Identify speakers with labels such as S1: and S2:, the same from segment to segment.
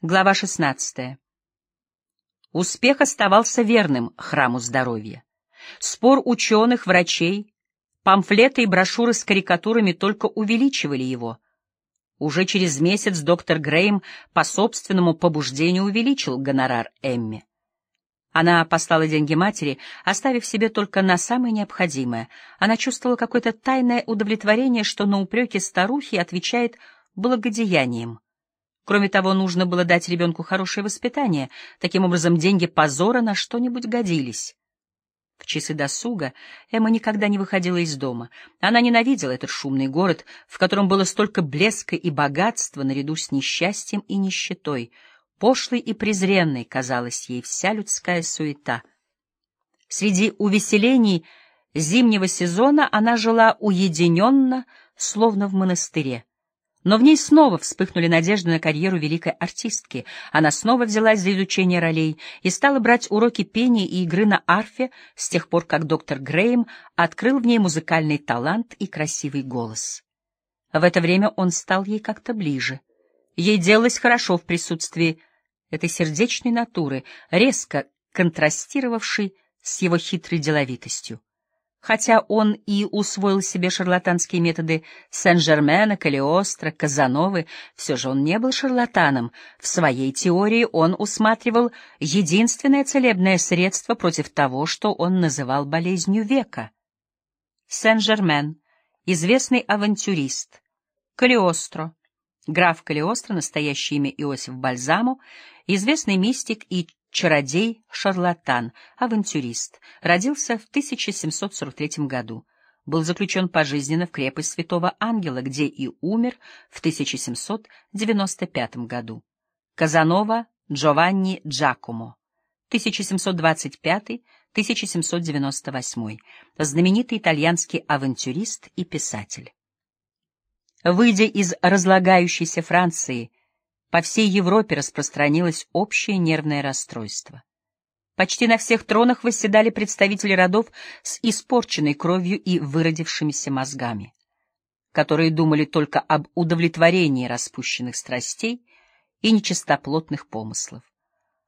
S1: Глава 16. Успех оставался верным храму здоровья. Спор ученых, врачей, памфлеты и брошюры с карикатурами только увеличивали его. Уже через месяц доктор Грейм по собственному побуждению увеличил гонорар Эмми. Она послала деньги матери, оставив себе только на самое необходимое. Она чувствовала какое-то тайное удовлетворение, что на упреки старухи отвечает благодеянием. Кроме того, нужно было дать ребенку хорошее воспитание. Таким образом, деньги позора на что-нибудь годились. В часы досуга Эмма никогда не выходила из дома. Она ненавидела этот шумный город, в котором было столько блеска и богатства наряду с несчастьем и нищетой. Пошлой и презренной казалась ей вся людская суета. Среди увеселений зимнего сезона она жила уединенно, словно в монастыре. Но в ней снова вспыхнули надежды на карьеру великой артистки. Она снова взялась за изучение ролей и стала брать уроки пения и игры на арфе с тех пор, как доктор Грейм открыл в ней музыкальный талант и красивый голос. В это время он стал ей как-то ближе. Ей делалось хорошо в присутствии этой сердечной натуры, резко контрастировавшей с его хитрой деловитостью. Хотя он и усвоил себе шарлатанские методы Сен-Жермена, Калиостро, Казановы, все же он не был шарлатаном. В своей теории он усматривал единственное целебное средство против того, что он называл болезнью века. Сен-Жермен, известный авантюрист, Калиостро, граф Калиостро, настоящее имя Иосиф Бальзамо, известный мистик и чародей-шарлатан, авантюрист, родился в 1743 году, был заключен пожизненно в крепость Святого Ангела, где и умер в 1795 году. Казанова Джованни Джакомо, 1725-1798, знаменитый итальянский авантюрист и писатель. Выйдя из разлагающейся Франции, по всей Европе распространилось общее нервное расстройство. Почти на всех тронах восседали представители родов с испорченной кровью и выродившимися мозгами, которые думали только об удовлетворении распущенных страстей и нечистоплотных помыслов.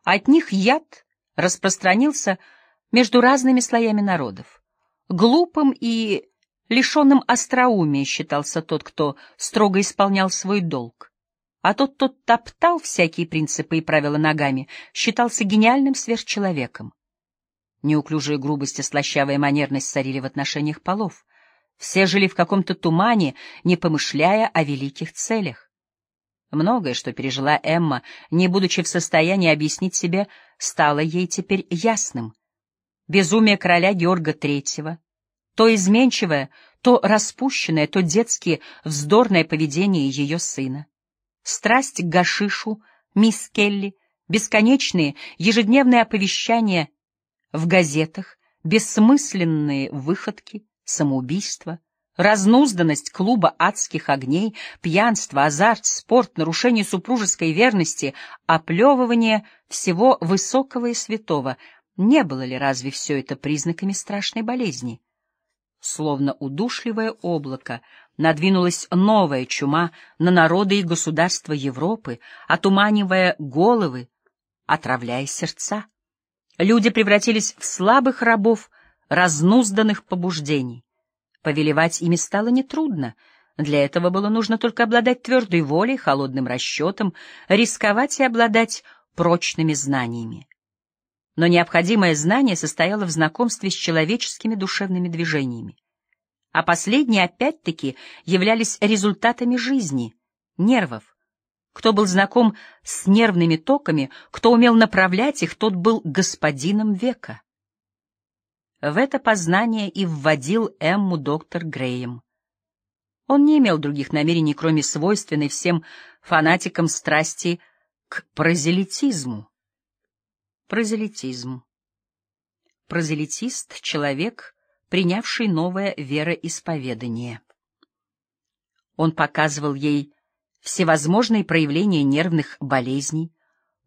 S1: От них яд распространился между разными слоями народов. Глупым и лишенным остроумия считался тот, кто строго исполнял свой долг а тот, кто топтал всякие принципы и правила ногами, считался гениальным сверхчеловеком. Неуклюжая грубость и слащавая манерность царили в отношениях полов. Все жили в каком-то тумане, не помышляя о великих целях. Многое, что пережила Эмма, не будучи в состоянии объяснить себе, стало ей теперь ясным. Безумие короля Георга Третьего, то изменчивое, то распущенное, то детски вздорное поведение ее сына страсть к гашишу, мисс Келли, бесконечные ежедневные оповещания в газетах, бессмысленные выходки, самоубийства, разнузданность клуба адских огней, пьянство, азарт, спорт, нарушение супружеской верности, оплевывание всего высокого и святого. Не было ли разве все это признаками страшной болезни? Словно удушливое облако, надвинулась новая чума на народы и государства Европы, отуманивая головы, отравляя сердца. Люди превратились в слабых рабов разнузданных побуждений. Повелевать ими стало нетрудно. Для этого было нужно только обладать твердой волей, холодным расчетом, рисковать и обладать прочными знаниями. Но необходимое знание состояло в знакомстве с человеческими душевными движениями а последние опять-таки являлись результатами жизни, нервов. Кто был знаком с нервными токами, кто умел направлять их, тот был господином века. В это познание и вводил Эмму доктор Греем. Он не имел других намерений, кроме свойственной всем фанатикам страсти к прозелитизму. Прозелитизм. Прозелитист — человек — принявший новое вероисповедание. Он показывал ей всевозможные проявления нервных болезней,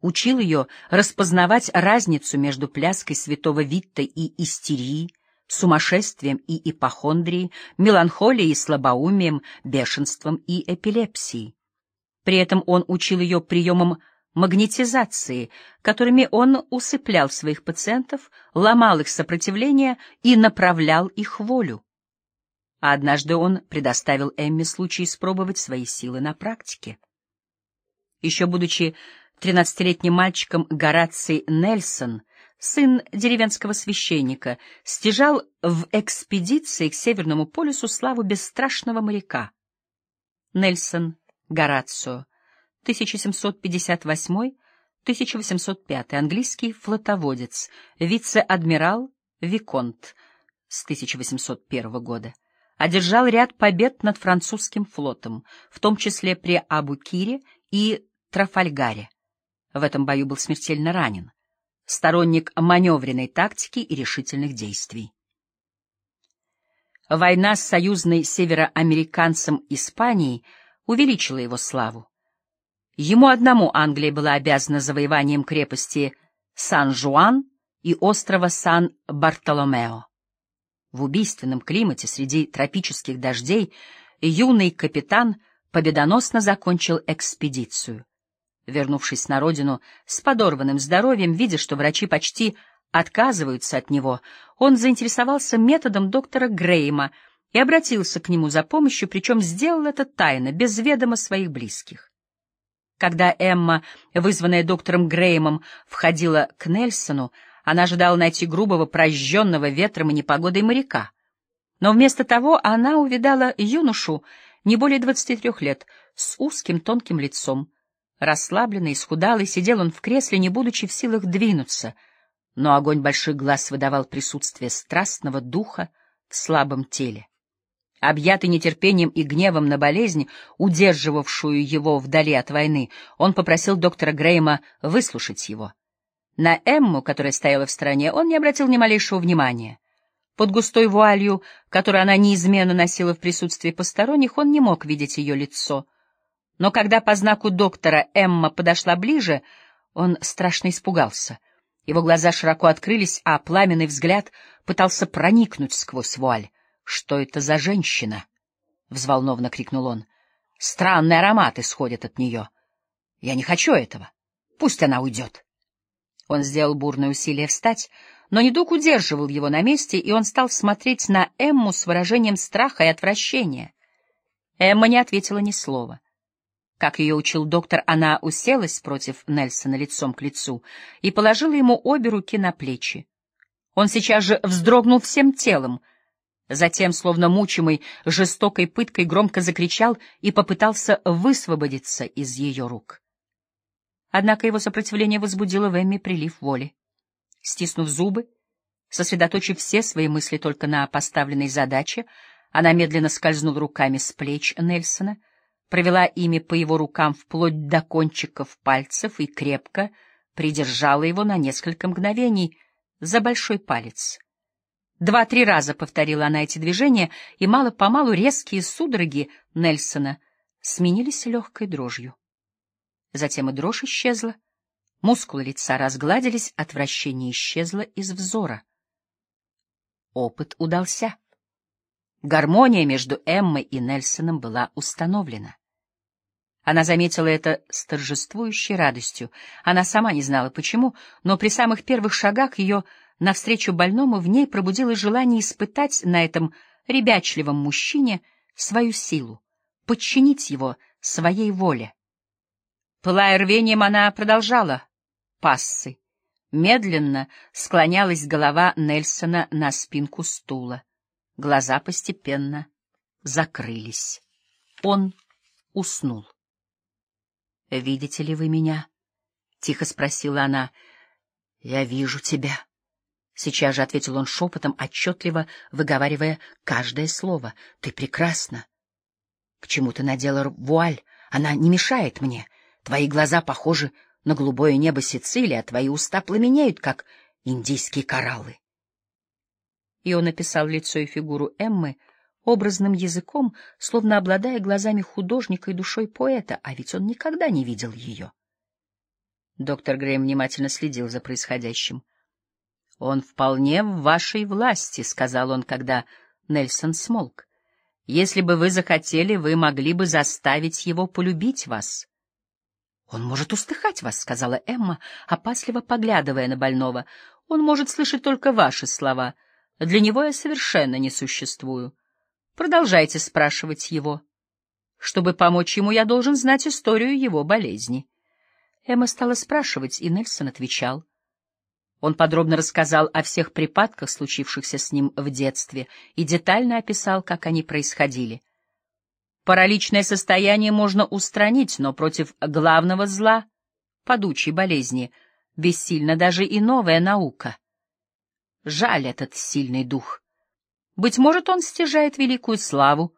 S1: учил ее распознавать разницу между пляской святого Витта и истерией, сумасшествием и ипохондрией, меланхолией и слабоумием, бешенством и эпилепсией. При этом он учил ее приемам магнетизации, которыми он усыплял своих пациентов, ломал их сопротивление и направлял их волю. А однажды он предоставил Эмме случай испробовать свои силы на практике. Еще будучи тринадцатилетним мальчиком Гораций Нельсон, сын деревенского священника, стяжал в экспедиции к Северному полюсу славу бесстрашного моряка. Нельсон Горацио 1758-1805, английский флотоводец, вице-адмирал Виконт с 1801 года. Одержал ряд побед над французским флотом, в том числе при Абу-Кире и Трафальгаре. В этом бою был смертельно ранен. Сторонник маневренной тактики и решительных действий. Война с союзной североамериканцем Испанией увеличила его славу. Ему одному Англия была обязана завоеванием крепости Сан-Жуан и острова Сан-Бартоломео. В убийственном климате среди тропических дождей юный капитан победоносно закончил экспедицию. Вернувшись на родину с подорванным здоровьем, видя, что врачи почти отказываются от него, он заинтересовался методом доктора Грейма и обратился к нему за помощью, причем сделал это тайно, без ведома своих близких. Когда Эмма, вызванная доктором Греймом, входила к Нельсону, она ожидала найти грубого, прожженного ветром и непогодой моряка. Но вместо того она увидала юношу не более двадцати трех лет, с узким тонким лицом. Расслабленный, исхудалый, сидел он в кресле, не будучи в силах двинуться, но огонь больших глаз выдавал присутствие страстного духа в слабом теле. Объятый нетерпением и гневом на болезнь, удерживавшую его вдали от войны, он попросил доктора Грейма выслушать его. На Эмму, которая стояла в стороне, он не обратил ни малейшего внимания. Под густой вуалью, которую она неизменно носила в присутствии посторонних, он не мог видеть ее лицо. Но когда по знаку доктора Эмма подошла ближе, он страшно испугался. Его глаза широко открылись, а пламенный взгляд пытался проникнуть сквозь вуаль. Что это за женщина? — взволнованно крикнул он. — Странный аромат исходит от нее. Я не хочу этого. Пусть она уйдет. Он сделал бурное усилие встать, но недуг удерживал его на месте, и он стал смотреть на Эмму с выражением страха и отвращения. Эмма не ответила ни слова. Как ее учил доктор, она уселась против Нельсона лицом к лицу и положила ему обе руки на плечи. Он сейчас же вздрогнул всем телом — Затем, словно мучимый жестокой пыткой, громко закричал и попытался высвободиться из ее рук. Однако его сопротивление возбудило в Эмми прилив воли. Стиснув зубы, сосредоточив все свои мысли только на поставленной задаче, она медленно скользнула руками с плеч Нельсона, провела ими по его рукам вплоть до кончиков пальцев и крепко придержала его на несколько мгновений за большой палец. Два-три раза повторила она эти движения, и мало-помалу резкие судороги Нельсона сменились легкой дрожью. Затем и дрожь исчезла, мускулы лица разгладились, отвращение исчезло из взора. Опыт удался. Гармония между Эммой и Нельсоном была установлена. Она заметила это с торжествующей радостью. Она сама не знала почему, но при самых первых шагах ее навстречу больному в ней пробудилось желание испытать на этом ребячливом мужчине свою силу, подчинить его своей воле. Пылая рвением, она продолжала пассы. Медленно склонялась голова Нельсона на спинку стула. Глаза постепенно закрылись. Он уснул. «Видите ли вы меня?» — тихо спросила она. «Я вижу тебя». Сейчас же ответил он шепотом, отчетливо выговаривая каждое слово. — Ты прекрасна. — К чему ты надела вуаль? Она не мешает мне. Твои глаза похожи на голубое небо Сицилии, а твои уста пламенеют, как индийские кораллы. И он описал лицо и фигуру Эммы образным языком, словно обладая глазами художника и душой поэта, а ведь он никогда не видел ее. Доктор Грэм внимательно следил за происходящим. «Он вполне в вашей власти», — сказал он, когда Нельсон смолк. «Если бы вы захотели, вы могли бы заставить его полюбить вас». «Он может услыхать вас», — сказала Эмма, опасливо поглядывая на больного. «Он может слышать только ваши слова. Для него я совершенно не существую. Продолжайте спрашивать его. Чтобы помочь ему, я должен знать историю его болезни». Эмма стала спрашивать, и Нельсон отвечал. Он подробно рассказал о всех припадках, случившихся с ним в детстве, и детально описал, как они происходили. Параличное состояние можно устранить, но против главного зла, падучей болезни, бессильна даже и новая наука. Жаль этот сильный дух. Быть может, он стяжает великую славу,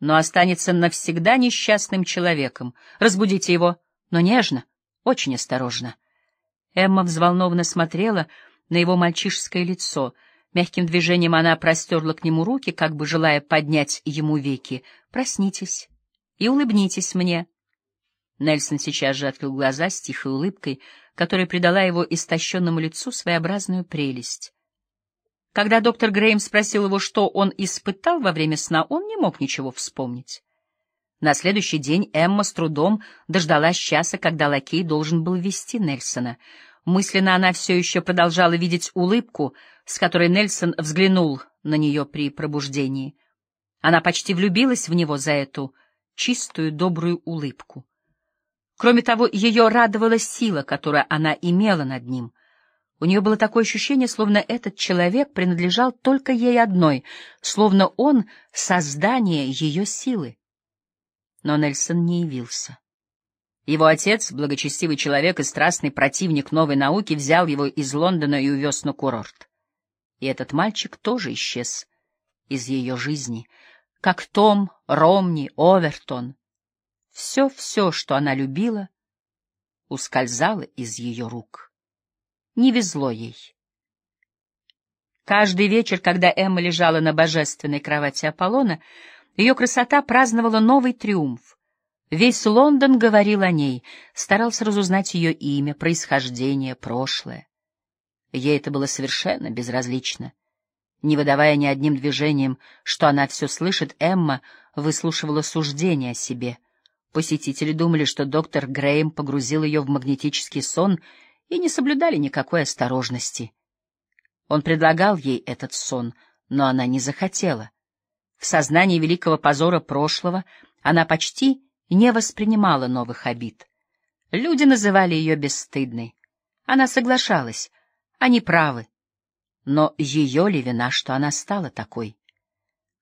S1: но останется навсегда несчастным человеком. Разбудите его, но нежно, очень осторожно. Эмма взволнованно смотрела на его мальчишеское лицо — Мягким движением она простерла к нему руки, как бы желая поднять ему веки. «Проснитесь и улыбнитесь мне». Нельсон сейчас же открыл глаза с тихой улыбкой, которая придала его истощенному лицу своеобразную прелесть. Когда доктор Грейм спросил его, что он испытал во время сна, он не мог ничего вспомнить. На следующий день Эмма с трудом дождалась часа, когда лакей должен был вести Нельсона — Мысленно она все еще продолжала видеть улыбку, с которой Нельсон взглянул на нее при пробуждении. Она почти влюбилась в него за эту чистую, добрую улыбку. Кроме того, ее радовала сила, которую она имела над ним. У нее было такое ощущение, словно этот человек принадлежал только ей одной, словно он — создание ее силы. Но Нельсон не явился. Его отец, благочестивый человек и страстный противник новой науки, взял его из Лондона и увез на курорт. И этот мальчик тоже исчез из ее жизни, как Том, Ромни, Овертон. Все-все, что она любила, ускользало из ее рук. Не везло ей. Каждый вечер, когда Эмма лежала на божественной кровати Аполлона, ее красота праздновала новый триумф. Весь Лондон говорил о ней, старался разузнать ее имя, происхождение, прошлое. Ей это было совершенно безразлично. Не выдавая ни одним движением, что она все слышит, Эмма выслушивала суждения о себе. Посетители думали, что доктор Грейм погрузил ее в магнетический сон и не соблюдали никакой осторожности. Он предлагал ей этот сон, но она не захотела. В сознании великого позора прошлого она почти не воспринимала новых обид. Люди называли ее бесстыдной. Она соглашалась, они правы. Но ее ли вина, что она стала такой?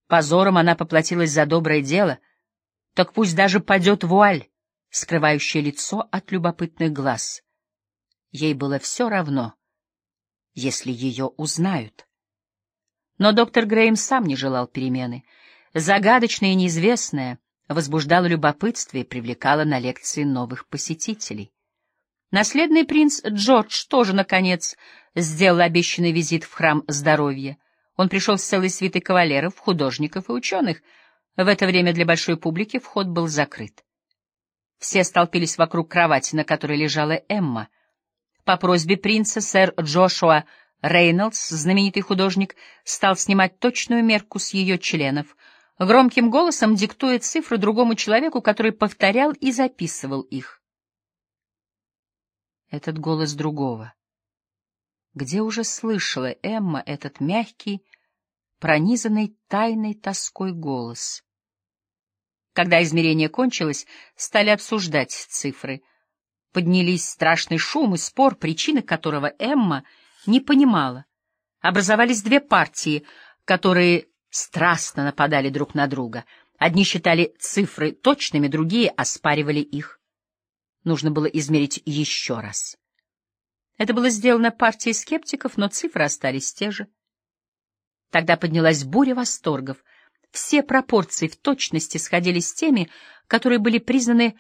S1: Позором она поплатилась за доброе дело, так пусть даже падет вуаль, скрывающая лицо от любопытных глаз. Ей было все равно, если ее узнают. Но доктор Грейм сам не желал перемены. Загадочное и неизвестное — возбуждала любопытство и привлекала на лекции новых посетителей. Наследный принц Джордж тоже, наконец, сделал обещанный визит в храм здоровья. Он пришел с целой свитой кавалеров, художников и ученых. В это время для большой публики вход был закрыт. Все столпились вокруг кровати, на которой лежала Эмма. По просьбе принца сэр Джошуа Рейнольдс, знаменитый художник, стал снимать точную мерку с ее членов — громким голосом диктуя цифры другому человеку, который повторял и записывал их. Этот голос другого. Где уже слышала Эмма этот мягкий, пронизанный тайной тоской голос? Когда измерение кончилось, стали обсуждать цифры. Поднялись страшный шум и спор, причины которого Эмма не понимала. Образовались две партии, которые страстно нападали друг на друга. Одни считали цифры точными, другие оспаривали их. Нужно было измерить еще раз. Это было сделано партией скептиков, но цифры остались те же. Тогда поднялась буря восторгов. Все пропорции в точности сходились с теми, которые были признаны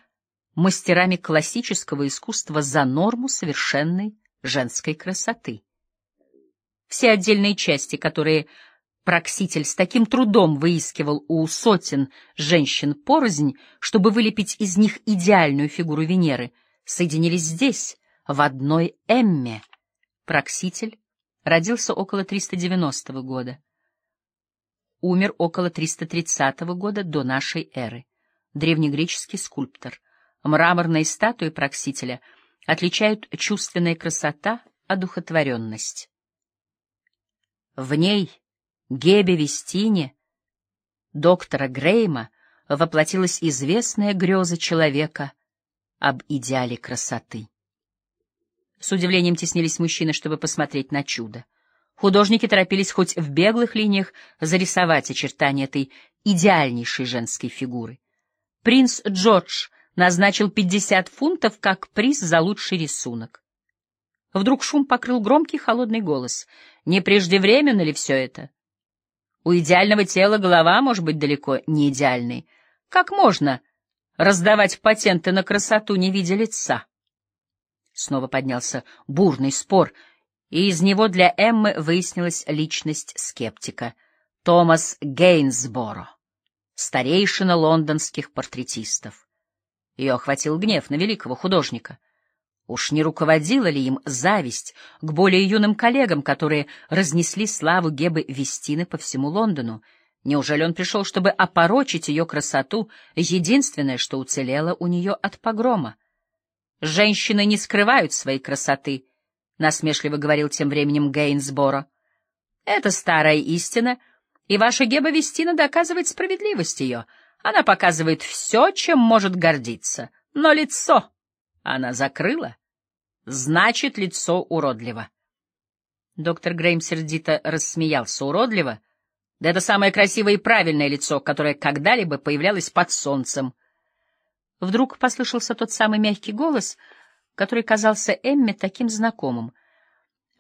S1: мастерами классического искусства за норму совершенной женской красоты. Все отдельные части, которые Прокситель с таким трудом выискивал у сотен женщин порознь, чтобы вылепить из них идеальную фигуру Венеры, соединились здесь, в одной Эмме. Прокситель родился около 390 года. Умер около 330 года до нашей эры. Древнегреческий скульптор. мраморные статуи Проксителя отличают чувственная красота, одухотворенность. В ней Гебе Вестине, доктора Грейма, воплотилась известная греза человека об идеале красоты. С удивлением теснились мужчины, чтобы посмотреть на чудо. Художники торопились хоть в беглых линиях зарисовать очертания этой идеальнейшей женской фигуры. Принц Джордж назначил 50 фунтов как приз за лучший рисунок. Вдруг шум покрыл громкий холодный голос. Не преждевременно ли все это? У идеального тела голова может быть далеко не идеальной. Как можно раздавать патенты на красоту, не видя лица? Снова поднялся бурный спор, и из него для Эммы выяснилась личность скептика — Томас Гейнсборо, старейшина лондонских портретистов. Ее охватил гнев на великого художника. Уж не руководила ли им зависть к более юным коллегам, которые разнесли славу Гебы Вестины по всему Лондону? Неужели он пришел, чтобы опорочить ее красоту, единственное, что уцелело у нее от погрома? Женщины не скрывают своей красоты, — насмешливо говорил тем временем Гейнсборо. Это старая истина, и ваша Геба Вестина доказывает справедливость ее. Она показывает все, чем может гордиться. Но лицо она закрыла. Значит, лицо уродливо. Доктор Грейм сердито рассмеялся. Уродливо? Да это самое красивое и правильное лицо, которое когда-либо появлялось под солнцем. Вдруг послышался тот самый мягкий голос, который казался Эмме таким знакомым.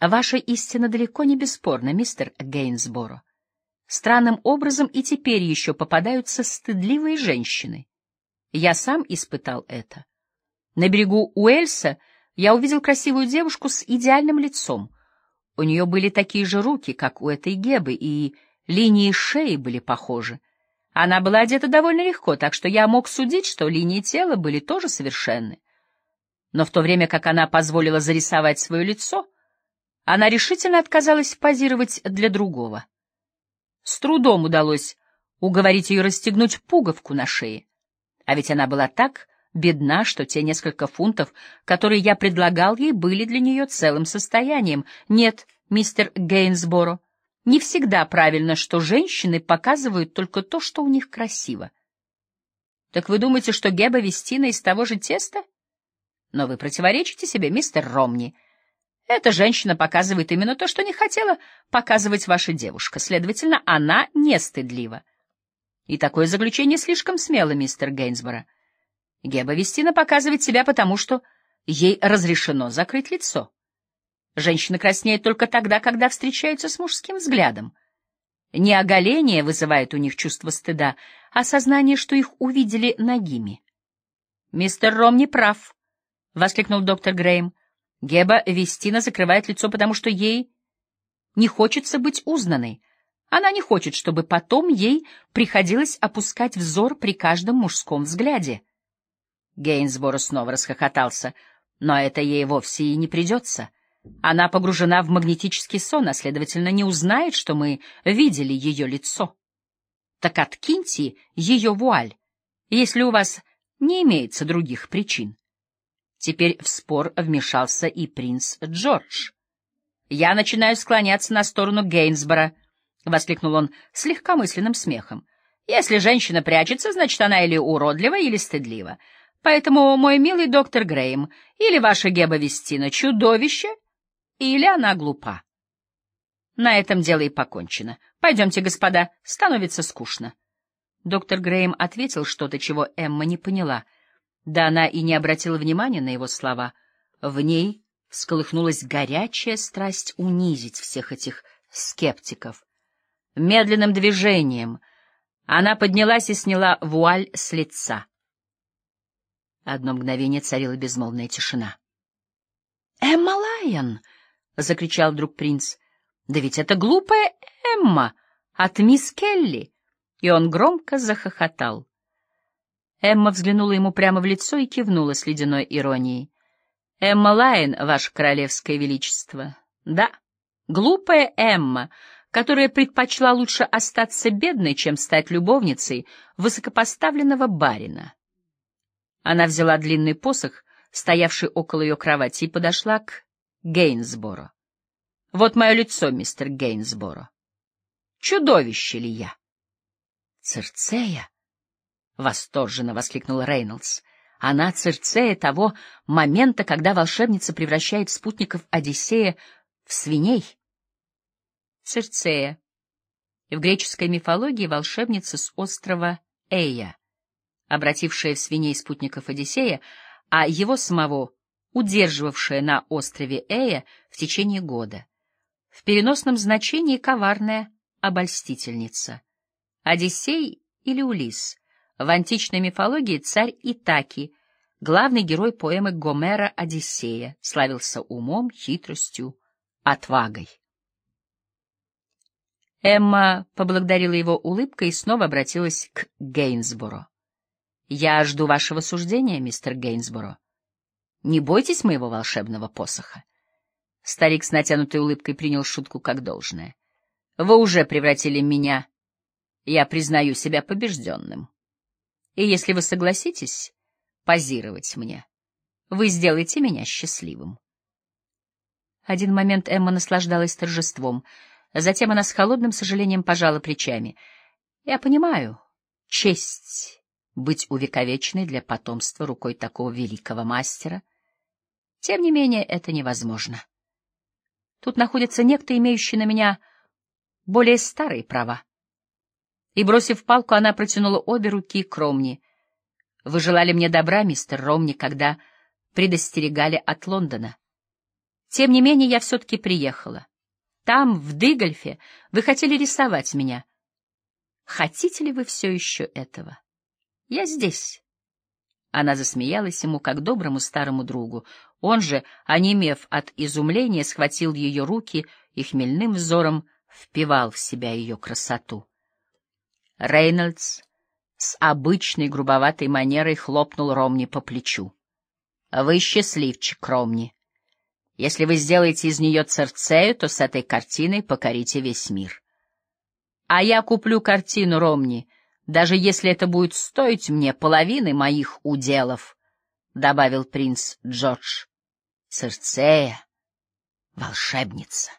S1: «Ваша истина далеко не бесспорна, мистер Гейнсборо. Странным образом и теперь еще попадаются стыдливые женщины. Я сам испытал это. На берегу Уэльса я увидел красивую девушку с идеальным лицом. У нее были такие же руки, как у этой Гебы, и линии шеи были похожи. Она была одета довольно легко, так что я мог судить, что линии тела были тоже совершенны. Но в то время как она позволила зарисовать свое лицо, она решительно отказалась позировать для другого. С трудом удалось уговорить ее расстегнуть пуговку на шее. А ведь она была так бедна, что те несколько фунтов, которые я предлагал ей, были для нее целым состоянием. Нет, мистер Гейнсборо, не всегда правильно, что женщины показывают только то, что у них красиво. Так вы думаете, что Геба Вестина из того же теста? Но вы противоречите себе, мистер Ромни. Эта женщина показывает именно то, что не хотела показывать ваша девушка. Следовательно, она не стыдлива. И такое заключение слишком смело, мистер Гейнсборо. Геба Вестина показывает себя потому, что ей разрешено закрыть лицо. Женщины краснеют только тогда, когда встречаются с мужским взглядом. Не оголение вызывает у них чувство стыда, а сознание, что их увидели нагими. «Мистер Ром не прав», — воскликнул доктор Грейм. «Геба Вестина закрывает лицо, потому что ей не хочется быть узнанной. Она не хочет, чтобы потом ей приходилось опускать взор при каждом мужском взгляде». Гейнсборо снова расхохотался. «Но это ей вовсе и не придется». Она погружена в магнетический сон, а, следовательно, не узнает, что мы видели ее лицо. Так откиньте ее вуаль, если у вас не имеется других причин. Теперь в спор вмешался и принц Джордж. «Я начинаю склоняться на сторону Гейнсбора», — воскликнул он с легкомысленным смехом. «Если женщина прячется, значит, она или уродлива, или стыдлива. Поэтому, мой милый доктор Грейм, или ваша Геба Вестина — чудовище, или она глупа. На этом дело и покончено. Пойдемте, господа, становится скучно. Доктор Грейм ответил что-то, чего Эмма не поняла. Да она и не обратила внимания на его слова. В ней всколыхнулась горячая страсть унизить всех этих скептиков. Медленным движением она поднялась и сняла вуаль с лица. Одно мгновение царила безмолвная тишина. «Эмма Лайон!» — закричал вдруг принц. «Да ведь это глупая Эмма от мисс Келли!» И он громко захохотал. Эмма взглянула ему прямо в лицо и кивнула с ледяной иронией. «Эмма Лайон, ваше королевское величество. Да, глупая Эмма, которая предпочла лучше остаться бедной, чем стать любовницей высокопоставленного барина. Она взяла длинный посох, стоявший около ее кровати, и подошла к Гейнсборо. Вот мое лицо, мистер Гейнсборо. Чудовище ли я? Цирцея! — восторженно воскликнул Рейнольдс. Она Цирцея того момента, когда волшебница превращает спутников Одиссея в свиней. Цирцея. В греческой мифологии волшебница с острова Эя, обратившая в свиней спутников Одиссея, а его самого удерживавшая на острове Эя в течение года. В переносном значении коварная обольстительница. Одиссей или Улис. В античной мифологии царь Итаки, главный герой поэмы Гомера «Одиссея», славился умом, хитростью, отвагой. Эмма поблагодарила его улыбкой и снова обратилась к Гейнсборо. «Я жду вашего суждения, мистер Гейнсборо. Не бойтесь моего волшебного посоха». Старик с натянутой улыбкой принял шутку как должное. «Вы уже превратили меня. Я признаю себя побежденным. И если вы согласитесь позировать мне, вы сделаете меня счастливым». Один момент Эмма наслаждалась торжеством. Затем она с холодным сожалением пожала плечами. «Я понимаю, честь быть увековеченной для потомства рукой такого великого мастера. Тем не менее, это невозможно. Тут находится некто, имеющий на меня более старые права. И, бросив палку, она протянула обе руки к Ромни. Вы желали мне добра, мистер Ромни, когда предостерегали от Лондона. Тем не менее, я все-таки приехала. Там, в Дыгольфе, вы хотели рисовать меня. Хотите ли вы все еще этого? Я здесь. Она засмеялась ему, как доброму старому другу. Он же, онемев от изумления, схватил ее руки и хмельным взором впивал в себя ее красоту. Рейнольдс с обычной грубоватой манерой хлопнул Ромни по плечу. — Вы счастливчик, Ромни. Если вы сделаете из нее Церцею, то с этой картиной покорите весь мир. — А я куплю картину, Ромни, даже если это будет стоить мне половины моих уделов, — добавил принц Джордж. — Церцея — волшебница.